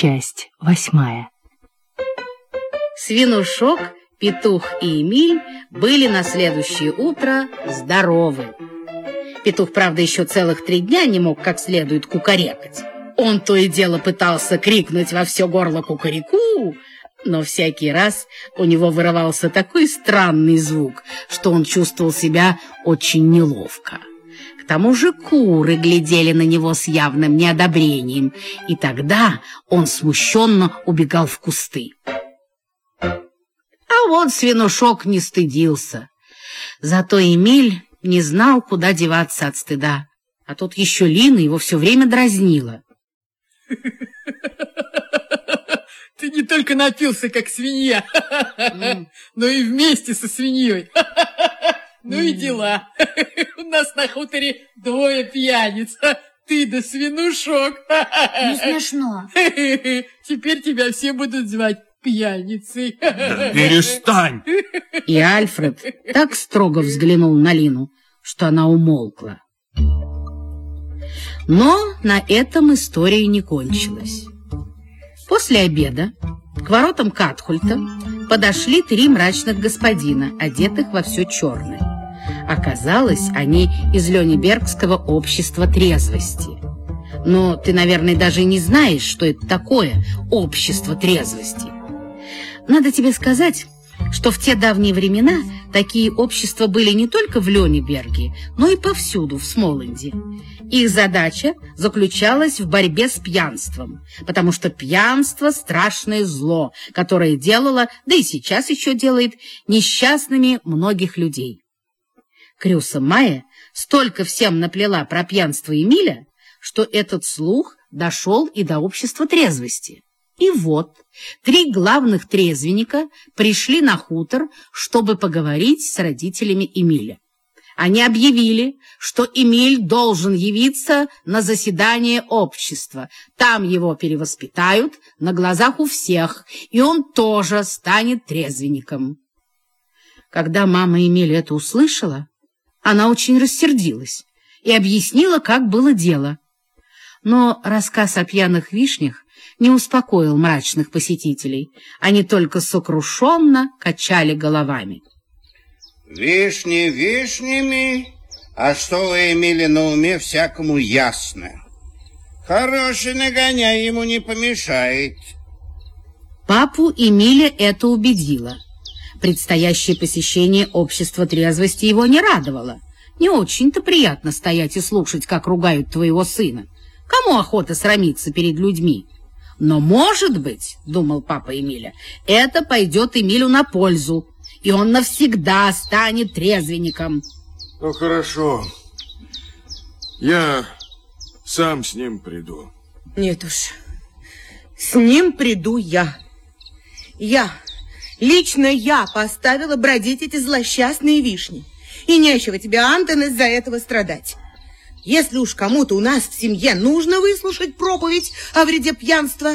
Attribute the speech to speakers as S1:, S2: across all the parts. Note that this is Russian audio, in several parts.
S1: Часть восьмая.
S2: Свинушок, Петух и Эмиль были на следующее утро здоровы. Петух, правда, еще целых три дня не мог как следует кукарекать. Он то и дело пытался крикнуть во все горло кукареку, но всякий раз у него вырывался такой странный звук, что он чувствовал себя очень неловко. К тому же куры глядели на него с явным неодобрением, и тогда он смущенно убегал в кусты. А вот свинушок не стыдился. Зато Эмиль не знал, куда деваться от стыда. А тут еще Лина его все время дразнила.
S3: Ты не только напился, как свинья, но и вместе со свиньей. Ну и дела. У нас на хуторе двое пьяниц. Ты да свинушок.
S4: Не смешно.
S3: Теперь тебя все будут звать пьяницей.
S5: Да перестань.
S2: И Альфред так строго взглянул на Лину, что она умолкла. Но на этом история не кончилась. После обеда к воротам Катхульта подошли три мрачных господина, одетых во все черное. Оказалось, они из Лёнебергского общества трезвости. Но ты, наверное, даже не знаешь, что это такое общество трезвости. Надо тебе сказать, что в те давние времена такие общества были не только в Лёнеберге, но и повсюду в Смоланде. Их задача заключалась в борьбе с пьянством, потому что пьянство – страшное зло, которое делало, да и сейчас еще делает, несчастными многих людей. Крюса Майя столько всем наплела про пьянство Эмиля, что этот слух дошел и до общества трезвости. И вот три главных трезвенника пришли на хутор, чтобы поговорить с родителями Эмиля. Они объявили, что Эмиль должен явиться на заседание общества. Там его перевоспитают на глазах у всех, и он тоже станет трезвенником. Когда мама Эмиля это услышала, она очень рассердилась и объяснила, как было дело. Но рассказ о пьяных вишнях не успокоил мрачных посетителей. Они только сокрушенно качали головами.
S6: Вишни вишнями, а что вы имели на уме, всякому ясно. Хороший нагоняй ему не помешает.
S2: Папу Эмиля это убедило. Предстоящее посещение общества трезвости его не радовало. Не очень-то приятно стоять и слушать, как ругают твоего сына. Кому охота срамиться перед людьми? Но, может быть, — думал папа Эмиля, — это пойдет Эмилю на пользу, и он навсегда станет трезвенником.
S5: Ну, хорошо. Я сам с ним приду.
S7: Нет уж, с ним приду я. Я, лично я поставила бродить эти злосчастные вишни. И нечего тебе, Антон, из-за этого страдать. Если уж кому-то у нас в семье нужно выслушать проповедь о вреде пьянства,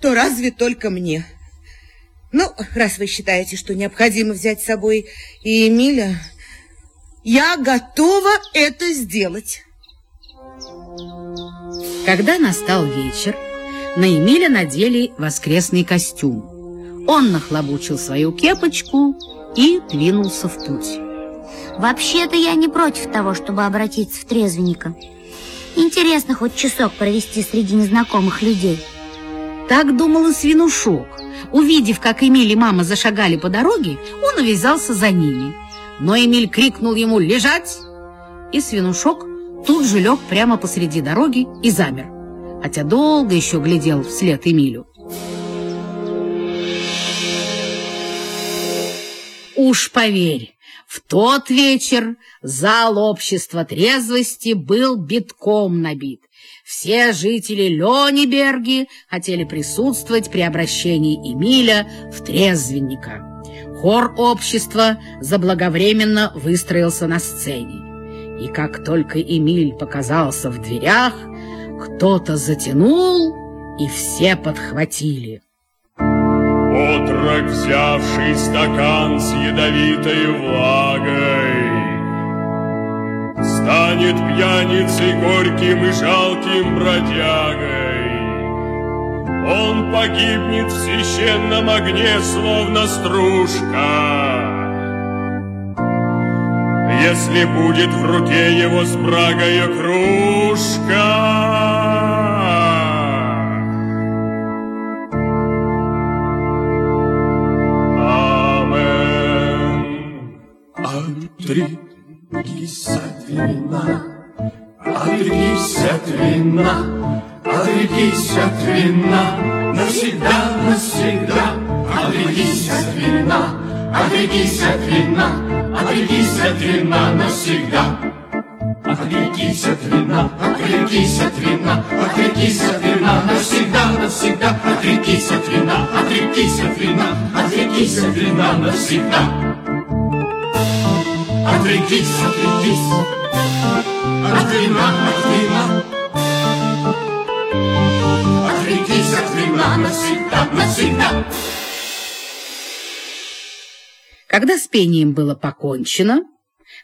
S7: то разве только мне. Ну, раз вы считаете, что необходимо взять с собой и Эмиля, я готова это сделать.
S2: Когда настал вечер, на Эмиля надели воскресный костюм. Он нахлобучил свою кепочку и двинулся в путь.
S4: Вообще-то я не против того, чтобы обратиться в трезвенника. Интересно хоть часок провести среди незнакомых людей.
S2: Так думал и свинушок. Увидев, как Эмиль и мама зашагали по дороге, он увязался за ними. Но Эмиль крикнул ему «Лежать!» И свинушок тут же лег прямо посреди дороги и замер, хотя долго еще глядел вслед Эмилю. Уж поверь, в тот вечер зал общества трезвости был битком набит. Все жители Лёниберги хотели присутствовать при обращении Эмиля в трезвенника. Хор общества заблаговременно выстроился на сцене. И как только Эмиль показался в дверях, кто-то затянул, и все подхватили.
S8: Отрок, взявший стакан с ядовитой влагой, Станет пьяницей горьким и жалким бродягой. Он погибнет в священном огне, словно стружка. Если будет в руке его с брагою кружка,
S1: вина, отрекись от вина, отрекись от вина, навсегда, навсегда, отрекись от вина, отрекись от вина, отрекись от вина навсегда. Отрекись от вина, отрекись от вина, отрекись от вина навсегда, навсегда, отрекись от вина, отрекись от вина, отрекись от вина навсегда. Отрекись, отрекись от вина, от вина. Отрекись от вина навсегда, навсегда.
S2: Когда с пением было покончено,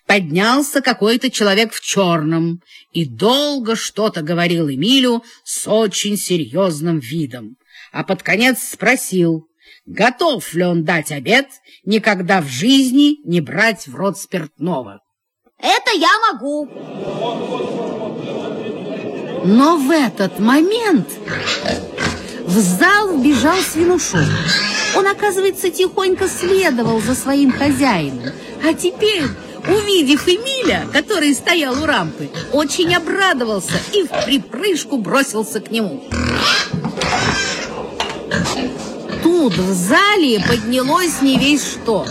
S2: поднялся какой-то человек в черном и долго что-то говорил Эмилю с очень серьезным видом, а под конец спросил, готов ли он дать обед никогда в жизни не брать в рот спиртного.
S4: Это я могу.
S2: Но в этот момент в зал вбежал свинушок. Он, оказывается, тихонько следовал за своим хозяином. А теперь, увидев Эмиля, который стоял у рампы, очень обрадовался и в припрыжку бросился к нему. Тут в зале поднялось не весь что.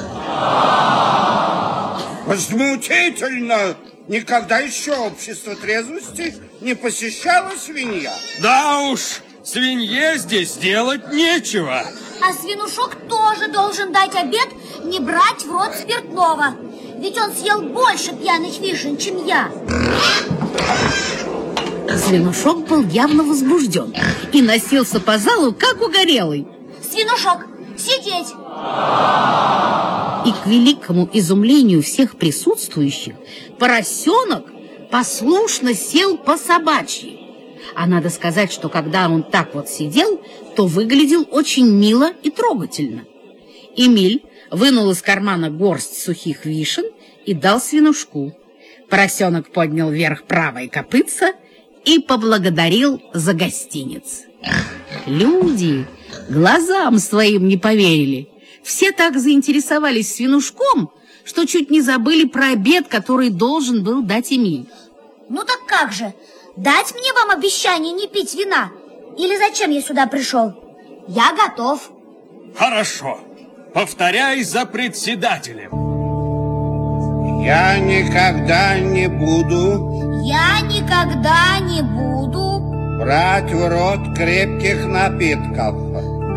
S6: Возмутительно! Никогда еще общество трезвости не посещала свинья.
S5: Да уж, свинье здесь делать нечего.
S4: А свинушок тоже должен дать обед не брать в рот спиртного. Ведь он съел больше пьяных вишен, чем я.
S2: Свинушок был явно возбужден и носился по залу, как угорелый.
S4: Свинушок, сидеть!
S2: И к великому изумлению всех присутствующих поросенок послушно сел по собачьи. А надо сказать, что когда он так вот сидел, то выглядел очень мило и трогательно. Эмиль вынул из кармана горсть сухих вишен и дал свинушку. Поросенок поднял вверх правое копытце и поблагодарил за гостиниц. Люди глазам своим не поверили. Все так заинтересовались свинушком, что чуть не забыли про обед, который должен был дать Эмиль.
S4: Ну так как же? Дать мне вам обещание не пить вина? Или зачем я сюда пришел? Я готов.
S5: Хорошо. Повторяй за председателем.
S6: Я никогда не буду
S4: Я никогда не буду
S6: брать в рот крепких напитков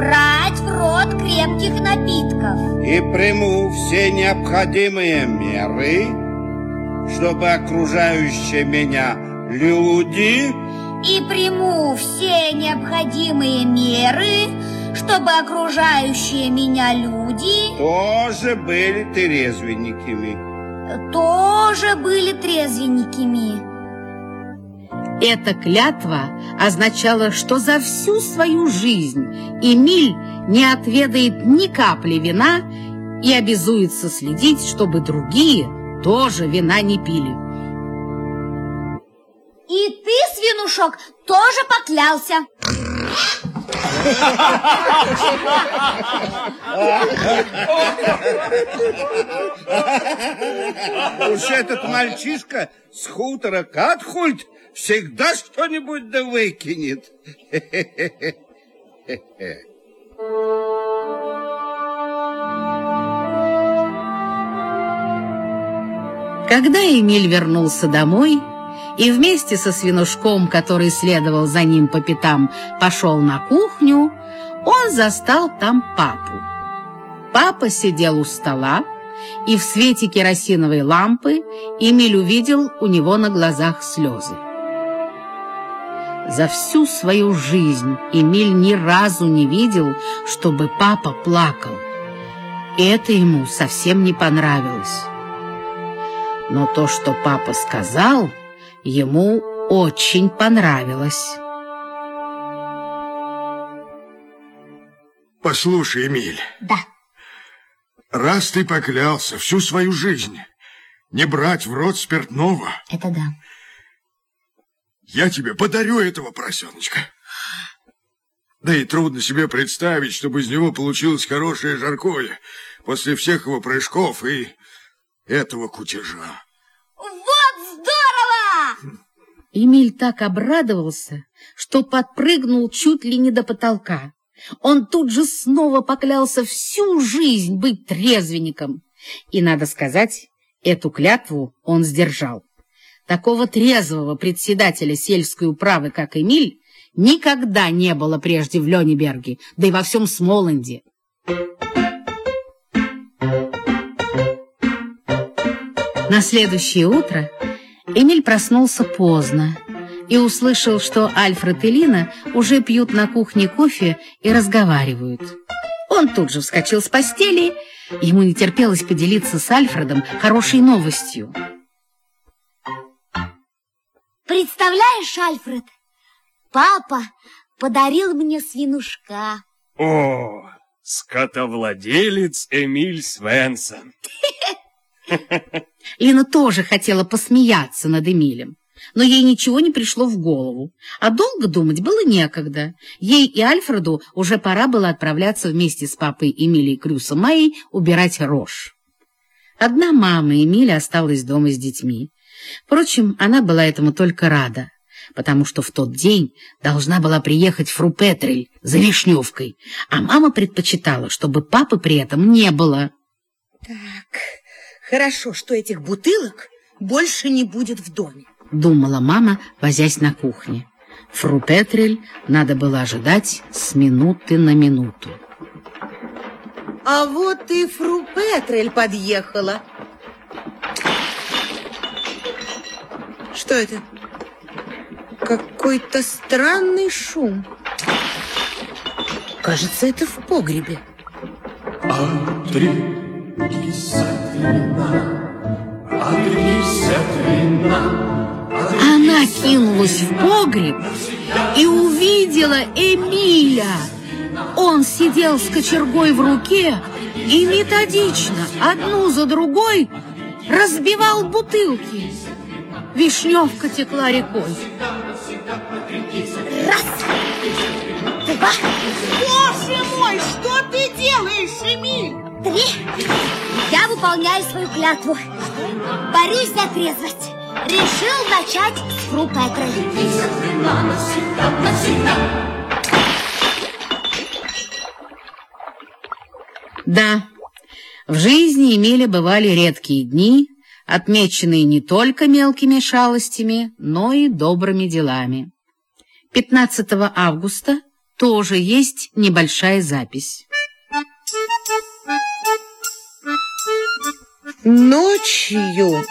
S4: брать в рот крепких напитков
S6: и приму все необходимые меры, чтобы окружающие меня люди
S4: и приму все необходимые меры, чтобы окружающие меня люди
S6: тоже были трезвенниками.
S4: тоже были трезвенниками.
S2: Эта клятва означала, что за всю свою жизнь Эмиль не отведает ни капли вина и обязуется следить, чтобы другие тоже вина не пили.
S4: И ты, свинушок, тоже поклялся.
S6: Уж этот мальчишка с хутора Катхульт всегда что-нибудь да выкинет.
S2: Когда Эмиль вернулся домой и вместе со свинушком, который следовал за ним по пятам, пошел на кухню, он застал там папу. Папа сидел у стола, и в свете керосиновой лампы Эмиль увидел у него на глазах слезы. За всю свою жизнь Эмиль ни разу не видел, чтобы папа плакал. И это ему совсем не понравилось. Но то, что папа сказал, ему очень понравилось.
S1: Послушай, Эмиль.
S4: Да.
S1: Раз ты поклялся всю свою жизнь не брать в рот спиртного...
S4: Это да.
S1: Я тебе подарю этого поросеночка. Да и трудно себе представить, чтобы из него получилось хорошее жаркое после всех его прыжков и этого кутежа.
S4: Вот здорово!
S2: Эмиль так обрадовался, что подпрыгнул чуть ли не до потолка. Он тут же снова поклялся всю жизнь быть трезвенником. И, надо сказать, эту клятву он сдержал. Такого трезвого председателя сельской управы, как Эмиль, никогда не было прежде в Лёнеберге, да и во всем Смоланде. На следующее утро Эмиль проснулся поздно и услышал, что Альфред и Лина уже пьют на кухне кофе и разговаривают. Он тут же вскочил с постели, ему не терпелось поделиться с Альфредом хорошей новостью.
S4: Представляешь, Альфред, папа подарил мне свинушка.
S5: О, скотовладелец Эмиль Свенсон.
S2: Лина тоже хотела посмеяться над Эмилем, но ей ничего не пришло в голову, а долго думать было некогда. Ей и Альфреду уже пора было отправляться вместе с папой Эмилией Крюсом Майей убирать рожь. Одна мама Эмиля осталась дома с детьми. Впрочем, она была этому только рада, потому что в тот день должна была приехать фру Петрель за Вишневкой, а мама предпочитала, чтобы папы при этом не было.
S7: Так, хорошо, что этих бутылок больше не будет в доме.
S2: Думала мама, возясь на кухне. Фру Петрель надо было ожидать с минуты на минуту.
S7: А вот и фру Петрель подъехала. Что это? Какой-то странный шум. Кажется, это в погребе.
S1: Отрекись от вина, отрекись от вина,
S2: Она кинулась в погреб и увидела Эмиля. Он сидел с кочергой в руке и методично, одну за другой, разбивал бутылки. Вишневка текла рекой.
S7: Боже мой, что ты делаешь, Эмиль?
S4: Три. Я выполняю свою клятву. Борюсь за трезвость. Решил начать с Петрель.
S2: Да, в жизни Эмиля бывали редкие дни, отмеченные не только мелкими шалостями, но и добрыми делами. 15 августа тоже есть небольшая запись.
S7: Ночью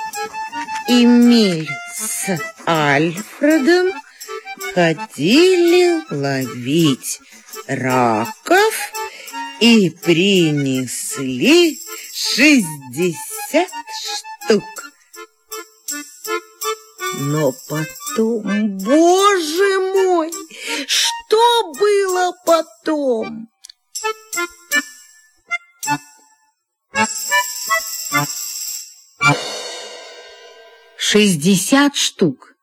S7: Эмиль с Альфредом ходили ловить раков и принесли шестьдесят штук. Но потом, боже мой, что было потом?
S2: Шестьдесят штук.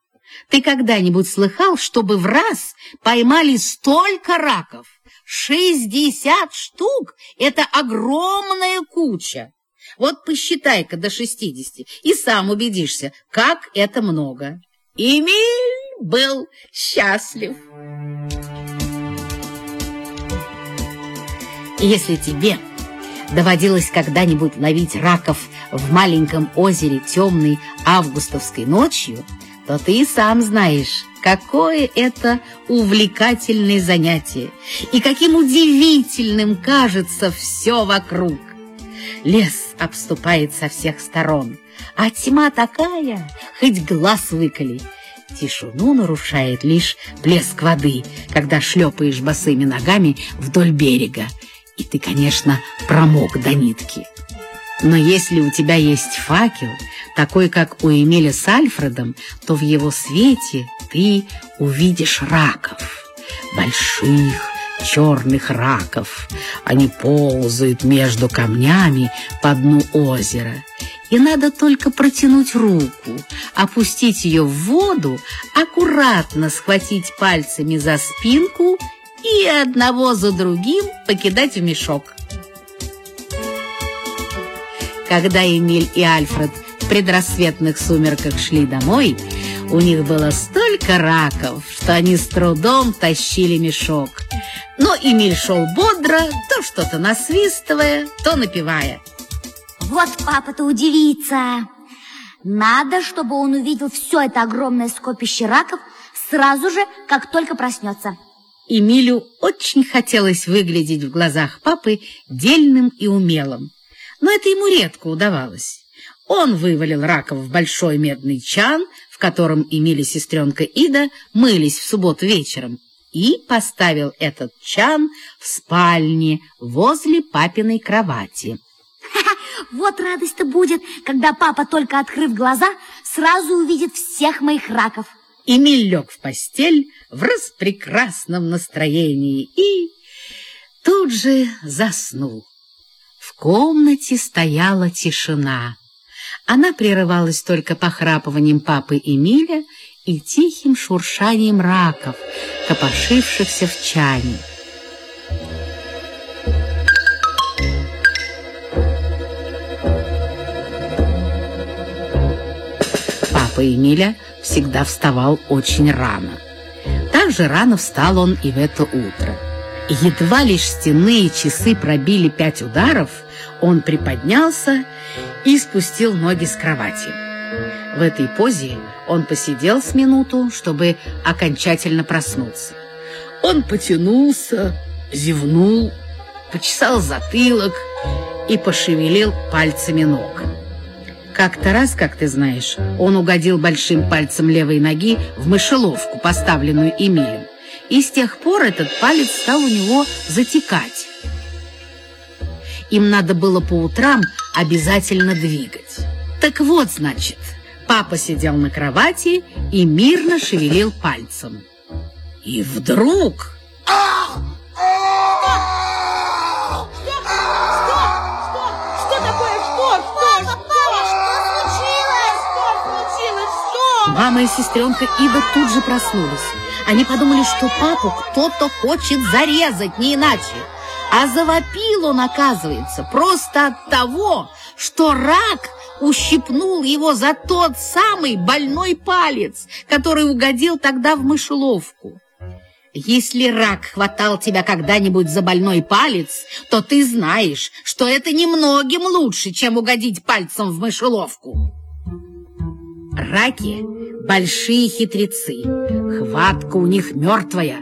S2: Ты когда-нибудь слыхал, чтобы в раз поймали столько раков? Шестьдесят штук — это огромная куча. Вот посчитай-ка до шестидесяти и сам убедишься, как это много. Эмиль был счастлив. Если тебе доводилось когда-нибудь ловить раков в маленьком озере темной августовской ночью, то ты сам знаешь, какое это увлекательное занятие и каким удивительным кажется все вокруг. Лес обступает со всех сторон, а тьма такая, хоть глаз выколи. Тишину нарушает лишь плеск воды, когда шлепаешь босыми ногами вдоль берега, и ты, конечно, промок до нитки. Но если у тебя есть факел, такой, как у Эмиля с Альфредом, то в его свете ты увидишь раков, больших, черных раков. Они ползают между камнями по дну озера. И надо только протянуть руку, опустить ее в воду, аккуратно схватить пальцами за спинку и одного за другим покидать в мешок. Когда Эмиль и Альфред в предрассветных сумерках шли домой, у них было столько раков, что они с трудом тащили мешок. Но Эмиль шел бодро, то что-то насвистывая, то напевая.
S4: Вот папа-то удивится. Надо, чтобы он увидел все это огромное скопище раков сразу же, как только проснется.
S2: Эмилю очень хотелось выглядеть в глазах папы дельным и умелым, но это ему редко удавалось. Он вывалил раков в большой медный чан, в котором Эмиль и сестренка Ида мылись в субботу вечером, и поставил этот чан в спальне возле папиной кровати.
S4: Вот радость-то будет, когда папа, только открыв глаза, сразу увидит всех моих раков.
S2: Эмиль лег в постель в распрекрасном настроении и тут же заснул. В комнате стояла тишина. Она прерывалась только похрапыванием папы Эмиля и тихим шуршанием раков, копошившихся в чане. Папа Эмиля всегда вставал очень рано. Так же рано встал он и в это утро. Едва лишь стенные часы пробили пять ударов, он приподнялся и спустил ноги с кровати. В этой позе он посидел с минуту, чтобы окончательно проснуться. Он потянулся, зевнул, почесал затылок и пошевелил пальцами ног. Как-то раз, как ты знаешь, он угодил большим пальцем левой ноги в мышеловку, поставленную Эмилем. И с тех пор этот палец стал у него затекать. Им надо было по утрам обязательно двигать. Так вот, значит, папа сидел на кровати и мирно шевелил пальцем. И вдруг... Мама и сестренка Ида тут же проснулись. Они подумали, что папу кто-то хочет зарезать, не иначе. А завопил он, оказывается, просто от того, что рак ущипнул его за тот самый больной палец, который угодил тогда в мышеловку. Если рак хватал тебя когда-нибудь за больной палец, то ты знаешь, что это немногим лучше, чем угодить пальцем в мышеловку. Раки — большие хитрецы, хватка у них мертвая,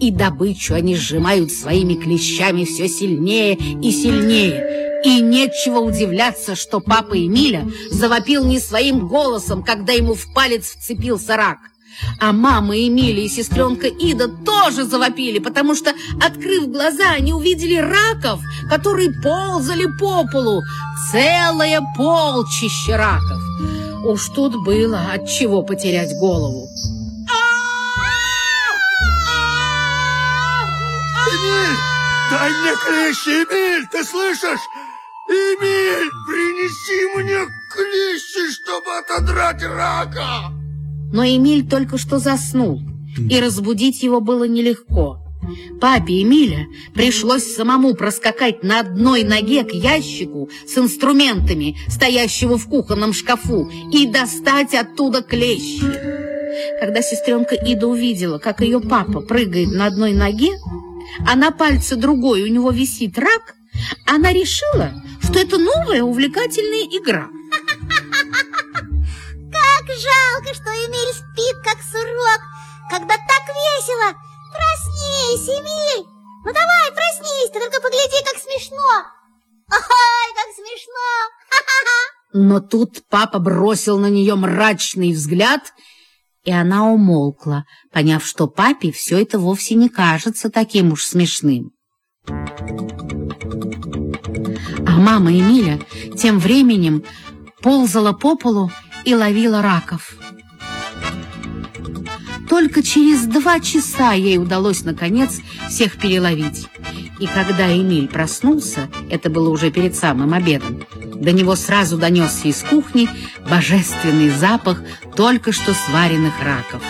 S2: и добычу они сжимают своими клещами все сильнее и сильнее. И нечего удивляться, что папа Эмиля завопил не своим голосом, когда ему в палец вцепился рак. А мама Эмилия и сестренка Ида тоже завопили, потому что, открыв глаза, они увидели раков, которые ползали по полу. Целое полчище раков. Уж тут было от чего потерять голову.
S1: Эмиль, дай мне клещи, Эмиль, ты слышишь? Эмиль, принеси мне клещи, чтобы отодрать рака.
S2: Но Эмиль только что заснул, и разбудить его было нелегко. Папе Эмиля пришлось самому проскакать на одной ноге к ящику с инструментами, стоящего в кухонном шкафу, и достать оттуда клещи. Когда сестренка Ида увидела, как ее папа прыгает на одной ноге, а на пальце другой у него висит рак, она решила, что это новая увлекательная игра.
S4: Как жалко, что Эмиль спит, как сурок, когда так весело. Проснись, Эмиль! Ну давай, проснись, ты только погляди, как смешно. Ой, как смешно!
S2: Но тут папа бросил на нее мрачный взгляд, и она умолкла, поняв, что папе все это вовсе не кажется таким уж смешным. А мама Эмиля тем временем ползала по полу и ловила раков. Только через два часа ей удалось, наконец, всех переловить. И когда Эмиль проснулся, это было уже перед самым обедом, до него сразу донесся из кухни божественный запах только что сваренных раков.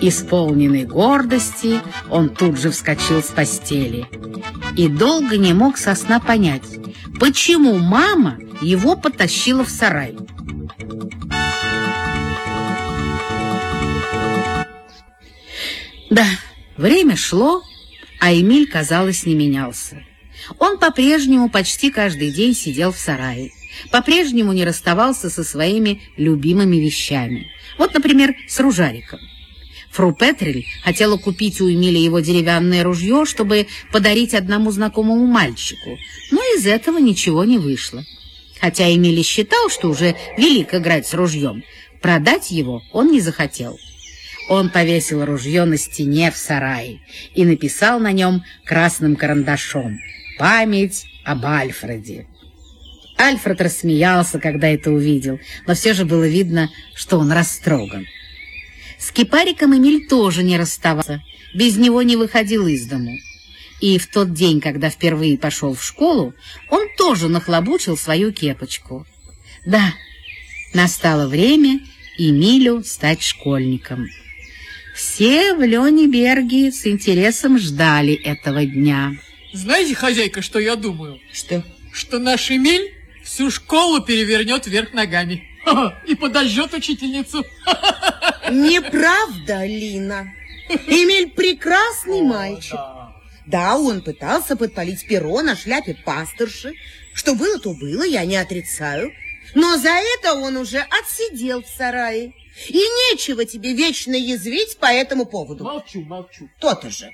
S2: Исполненный гордости, он тут же вскочил с постели и долго не мог со сна понять, почему мама его потащила в сарай. Да, время шло, а Эмиль, казалось, не менялся. Он по-прежнему почти каждый день сидел в сарае, по-прежнему не расставался со своими любимыми вещами. Вот, например, с ружариком. Фру Петрель хотела купить у Эмиля его деревянное ружье, чтобы подарить одному знакомому мальчику, но из этого ничего не вышло. Хотя Эмиль считал, что уже велик играть с ружьем, продать его он не захотел. Он повесил ружье на стене в сарае и написал на нем красным карандашом «Память об Альфреде». Альфред рассмеялся, когда это увидел, но все же было видно, что он растроган. С кипариком Эмиль тоже не расставался, без него не выходил из дому. И в тот день, когда впервые пошел в школу, он тоже нахлобучил свою кепочку. Да, настало время Эмилю стать школьником. Все в Лёнеберге с интересом ждали этого дня.
S3: Знаете, хозяйка, что я думаю?
S7: Что?
S3: Что наш Эмиль всю школу перевернет вверх ногами и подожжет учительницу.
S7: Неправда, Лина. Эмиль прекрасный мальчик. Да, он пытался подпалить перо на шляпе пасторши. Что было, то было, я не отрицаю. Но за это он уже отсидел в сарае. И нечего тебе вечно язвить по этому поводу.
S3: Молчу, молчу.
S7: То-то же.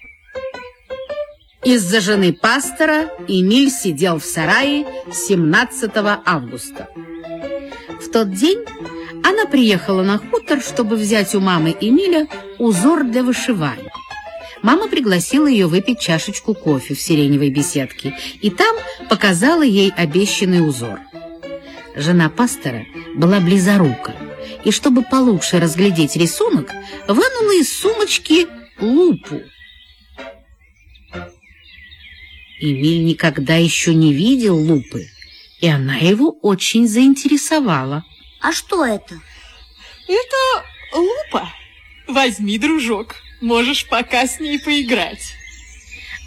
S2: Из-за жены пастора Эмиль сидел в сарае 17 августа. В тот день она приехала на хутор, чтобы взять у мамы Эмиля узор для вышивания. Мама пригласила ее выпить чашечку кофе в сиреневой беседке, и там показала ей обещанный узор. Жена пастора была близорука, и чтобы получше разглядеть рисунок, вынула из сумочки лупу. Эмиль никогда еще не видел лупы, и она его очень заинтересовала.
S4: А что это?
S3: Это лупа. Возьми, дружок, можешь пока с ней поиграть.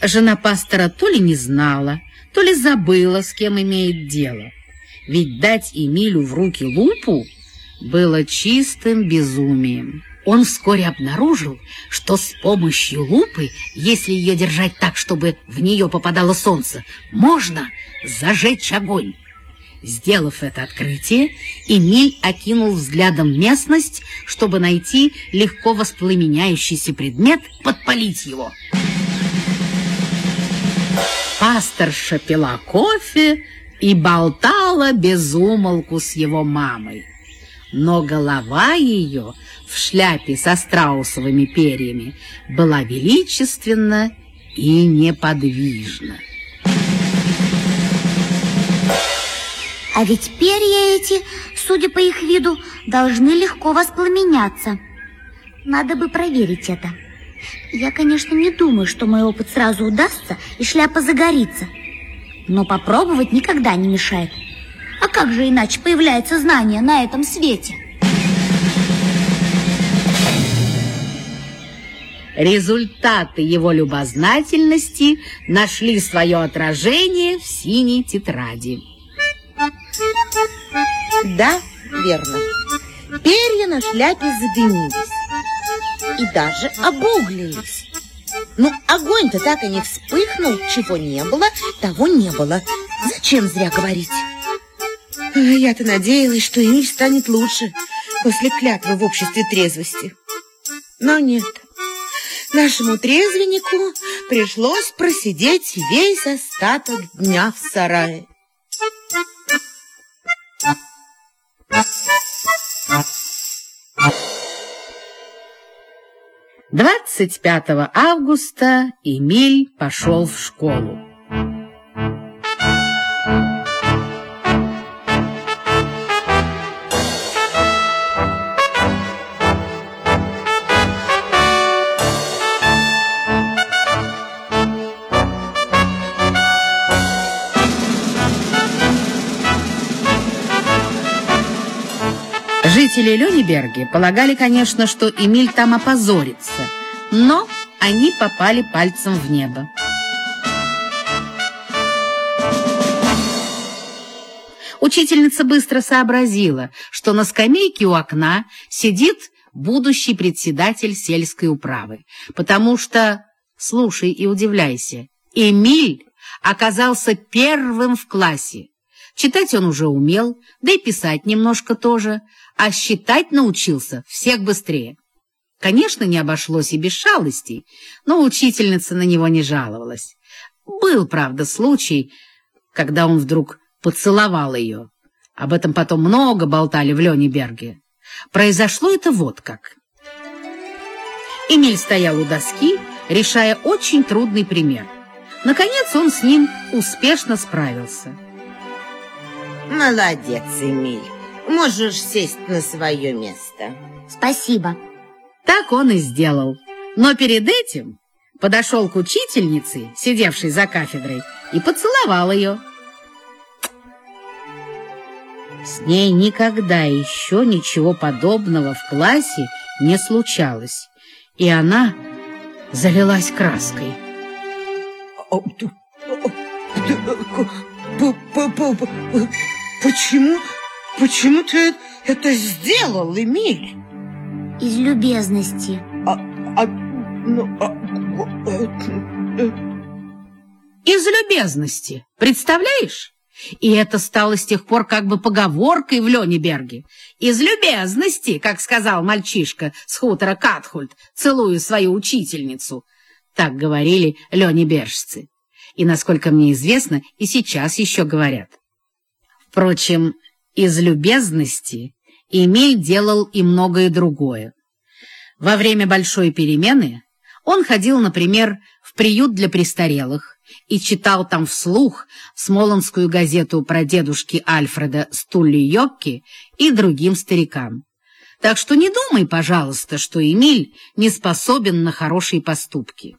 S2: Жена пастора то ли не знала, то ли забыла, с кем имеет дело. Ведь дать Эмилю в руки лупу было чистым безумием. Он вскоре обнаружил, что с помощью лупы, если ее держать так, чтобы в нее попадало солнце, можно зажечь огонь. Сделав это открытие, Эмиль окинул взглядом местность, чтобы найти легко воспламеняющийся предмет, подпалить его. Пасторша пила кофе и болтала без умолку с его мамой. Но голова ее в шляпе со страусовыми перьями была величественна и неподвижна.
S4: А ведь перья эти, судя по их виду, должны легко воспламеняться. Надо бы проверить это. Я, конечно, не думаю, что мой опыт сразу удастся и шляпа загорится. Но попробовать никогда не мешает. А как же иначе появляется знание на этом свете?
S2: Результаты его любознательности нашли свое отражение в синей тетради.
S7: Да, верно. Перья на шляпе задымились и даже обуглились. Но огонь-то так и не вспыхнул, чего не было, того не было. Зачем зря говорить? Я-то надеялась, что Эмиль станет лучше после клятвы в обществе трезвости. Но нет. Нашему трезвеннику пришлось просидеть весь остаток дня в сарае.
S2: 25 августа Эмиль пошел в школу. Родители Лёниберги полагали, конечно, что Эмиль там опозорится, но они попали пальцем в небо. Учительница быстро сообразила, что на скамейке у окна сидит будущий председатель сельской управы, потому что, слушай и удивляйся, Эмиль оказался первым в классе. Читать он уже умел, да и писать немножко тоже, а считать научился всех быстрее. Конечно, не обошлось и без шалостей, но учительница на него не жаловалась. Был, правда, случай, когда он вдруг поцеловал ее. Об этом потом много болтали в Лёнеберге. Произошло это вот как. Эмиль стоял у доски, решая очень трудный пример. Наконец он с ним успешно справился.
S7: Молодец, Эмиль. Можешь сесть на свое место.
S4: Спасибо.
S2: Так он и сделал. Но перед этим подошел к учительнице, сидевшей за кафедрой, и поцеловал ее. С ней никогда еще ничего подобного в классе не случалось, и она залилась краской.
S7: Почему, почему ты это сделал, Эмиль?
S4: Из любезности.
S7: А, а, ну, а,
S2: э, Из любезности, представляешь? И это стало с тех пор как бы поговоркой в Лёнеберге. Из любезности, как сказал мальчишка с хутора Катхульт, целую свою учительницу. Так говорили лёнебержцы. И, насколько мне известно, и сейчас еще говорят. Впрочем, из любезности Эмиль делал и многое другое. Во время большой перемены он ходил, например, в приют для престарелых, и читал там вслух смолонскую газету про дедушки Альфреда Стулли Йокки и другим старикам. Так что не думай, пожалуйста, что Эмиль не способен на хорошие поступки.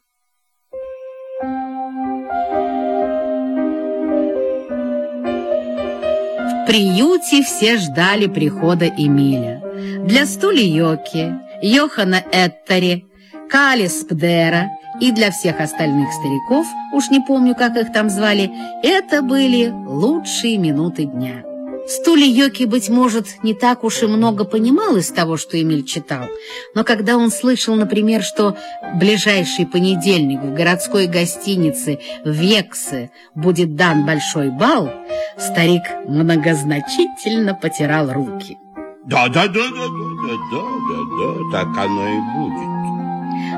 S2: Приюте все ждали прихода Эмиля. Для Стули Йоки, Йохана Эттери, Калис Пдера и для всех остальных стариков, уж не помню, как их там звали, это были лучшие минуты дня. Стули Йоки, быть может, не так уж и много понимал из того, что Эмиль читал, но когда он слышал, например, что ближайший понедельник в городской гостинице в Вексе будет дан большой бал, старик многозначительно потирал руки.
S6: Да-да-да-да-да-да-да, так оно и будет.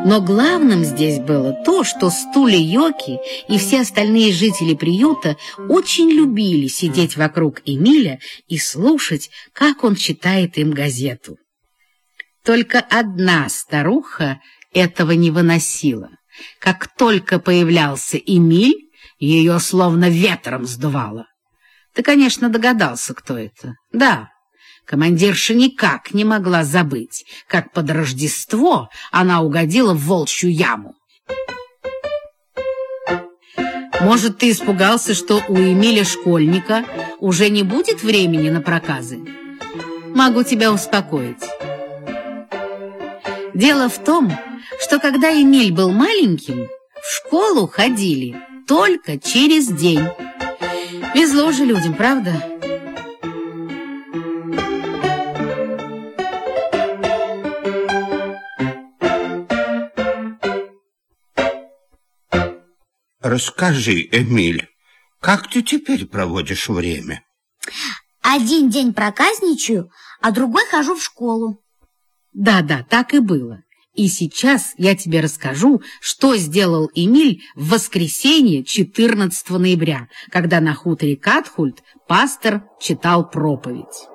S2: Но главным здесь было то, что Стули Йоки и все остальные жители приюта очень любили сидеть вокруг Эмиля и слушать, как он читает им газету. Только одна старуха этого не выносила. Как только появлялся Эмиль, ее словно ветром сдувало. Ты, конечно, догадался, кто это. Да, Командирша никак не могла забыть, как под Рождество она угодила в волчью яму. Может, ты испугался, что у Эмиля Школьника уже не будет времени на проказы? Могу тебя успокоить. Дело в том, что когда Эмиль был маленьким, в школу ходили только через день. Везло же людям, правда?
S6: Расскажи, Эмиль, как ты теперь проводишь время?
S4: Один день проказничаю, а другой хожу в школу.
S2: Да-да, так и было. И сейчас я тебе расскажу, что сделал Эмиль в воскресенье 14 ноября, когда на хуторе Катхульт пастор читал проповедь.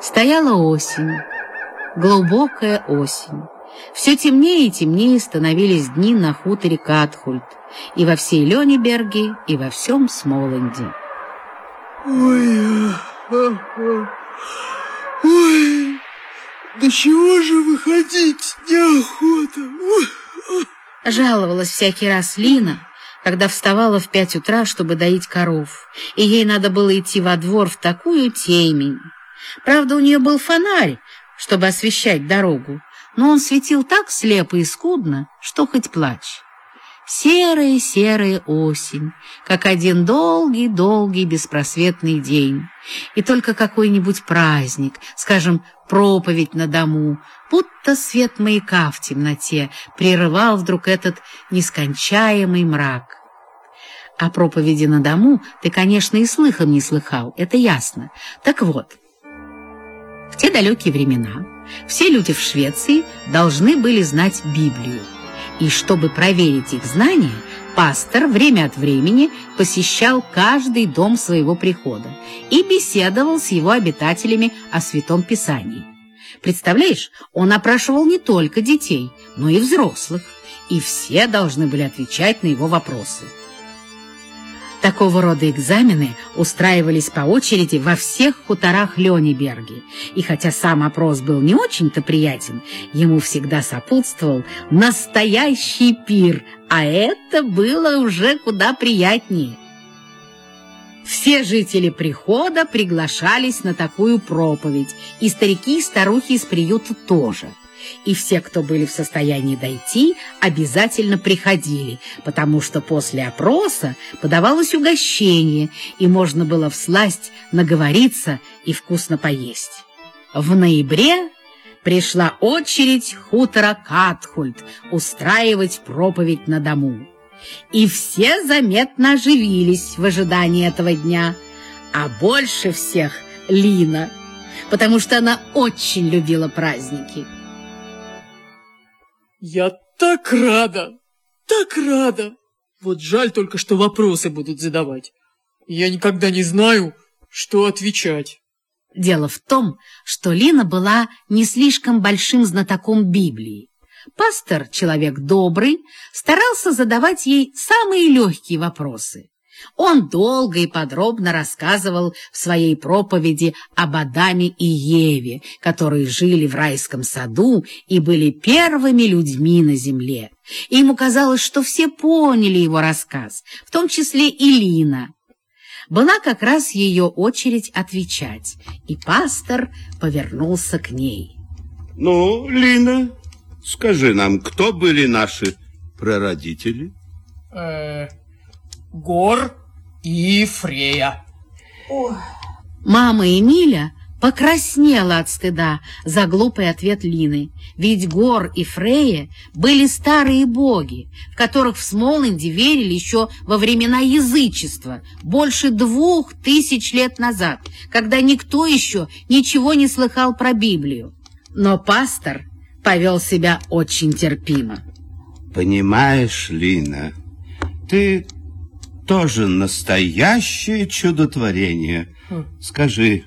S2: Стояла осень, глубокая осень. Все темнее и темнее становились дни на хуторе Катхульт, и во всей Лёнеберге, и во всем Смоланде.
S3: Ой, ой, да чего же выходить неохота?
S2: Жаловалась всякий раз Лина, когда вставала в пять утра, чтобы доить коров, и ей надо было идти во двор в такую темень. Правда, у нее был фонарь, чтобы освещать дорогу, но он светил так слепо и скудно, что хоть плачь. Серая-серая осень, как один долгий-долгий беспросветный день. И только какой-нибудь праздник, скажем, проповедь на дому, будто свет маяка в темноте прерывал вдруг этот нескончаемый мрак. О проповеди на дому ты, конечно, и слыхом не слыхал, это ясно. Так вот, в те далекие времена все люди в Швеции должны были знать Библию. И чтобы проверить их знания, пастор время от времени посещал каждый дом своего прихода и беседовал с его обитателями о Святом Писании. Представляешь, он опрашивал не только детей, но и взрослых, и все должны были отвечать на его вопросы. Такого рода экзамены устраивались по очереди во всех хуторах Лёниберги, и хотя сам опрос был не очень-то приятен, ему всегда сопутствовал настоящий пир, а это было уже куда приятнее. Все жители прихода приглашались на такую проповедь, и старики и старухи из приюта тоже – и все, кто были в состоянии дойти, обязательно приходили, потому что после опроса подавалось угощение, и можно было всласть наговориться и вкусно поесть. В ноябре пришла очередь хутора Катхульт устраивать проповедь на дому. И все заметно оживились в ожидании этого дня, а больше всех Лина, потому что она очень любила праздники.
S3: Я так рада, так рада. Вот жаль только, что вопросы будут задавать. Я никогда не знаю, что отвечать.
S2: Дело в том, что Лина была не слишком большим знатоком Библии. Пастор, человек добрый, старался задавать ей самые легкие вопросы. Он долго и подробно рассказывал в своей проповеди об Адаме и Еве, которые жили в райском саду и были первыми людьми на земле. И ему казалось, что все поняли его рассказ, в том числе и Лина. Была как раз ее очередь отвечать, и пастор повернулся к ней.
S6: Ну, Лина, скажи нам, кто были наши прародители?
S3: Э -э Гор и Фрея.
S2: Мама Эмиля покраснела от стыда за глупый ответ Лины. Ведь Гор и Фрея были старые боги, в которых в Смоланде верили еще во времена язычества, больше двух тысяч лет назад, когда никто еще ничего не слыхал про Библию. Но пастор повел себя очень терпимо.
S6: Понимаешь, Лина, ты тоже настоящее чудотворение. Скажи,